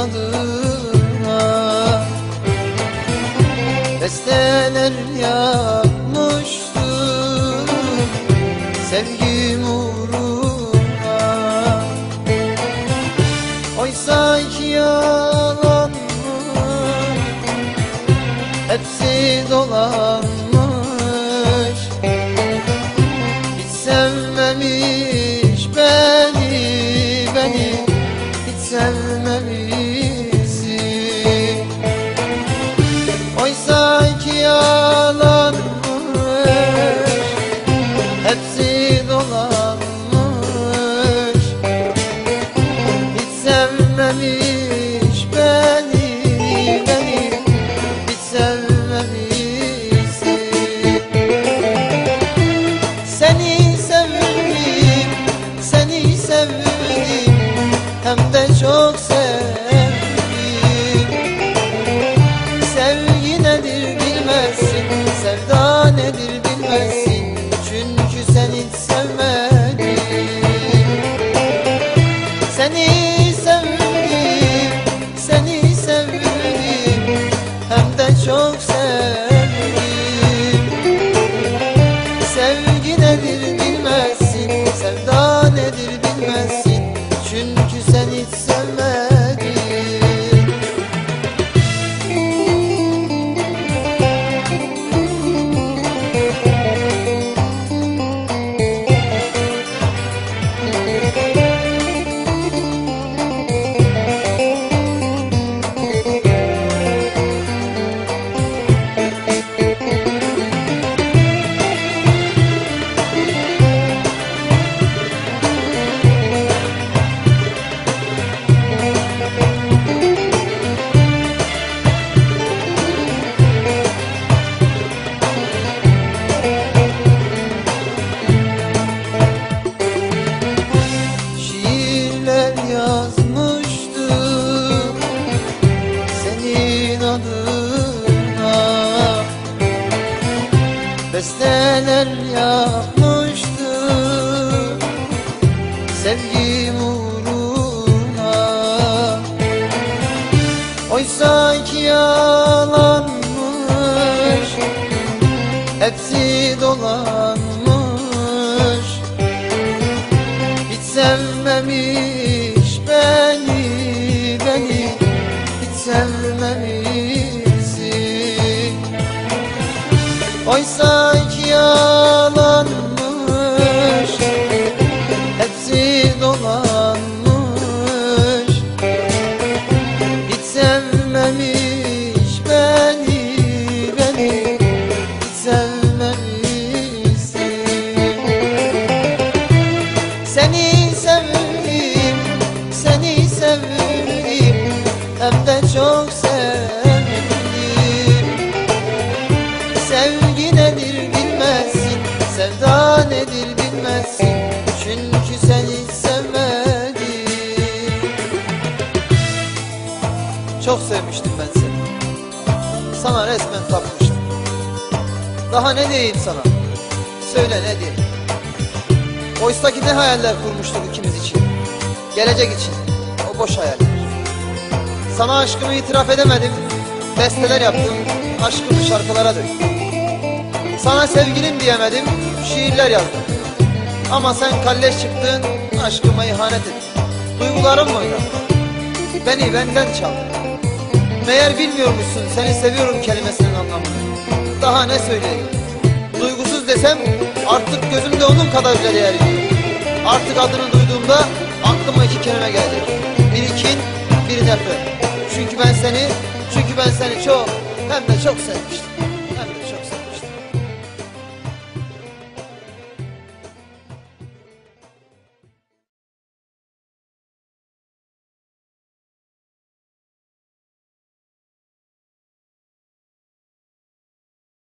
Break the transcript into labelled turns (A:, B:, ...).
A: adına Besteler yapmıştım. Sevgi Seni Şiirler yazmıştım Senin adına Besteler yapmıştım Sevgim uğruna. Oysa ki yalanmış Hepsi Çünkü sen hiç sevmedin Çok sevmiştim ben seni. Sana resmen tapmıştım. Daha ne diyeyim sana? Söyle ne diyeyim? Oysa ki ne hayaller kurmuştuk ikimiz için. Gelecek için. O boş hayaller Sana aşkımı itiraf edemedim. Besteler yaptım. Aşkımı şarkılara döktüm. Sana sevgilim diyemedim. Şiirler yazdım Ama sen kalleş çıktın Aşkıma ihanet ettin Duygularımla oynadın Beni benden çaldın Meğer bilmiyormuşsun Seni seviyorum kelimesinin anlamını Daha ne söyleyeyim Duygusuz desem artık gözümde onun kadar yer veriyor. Artık adını duyduğumda aklıma iki kelime gelecek. Bir kin, bir nefret. Çünkü ben seni, çünkü ben seni çok hem de çok sevmiştim.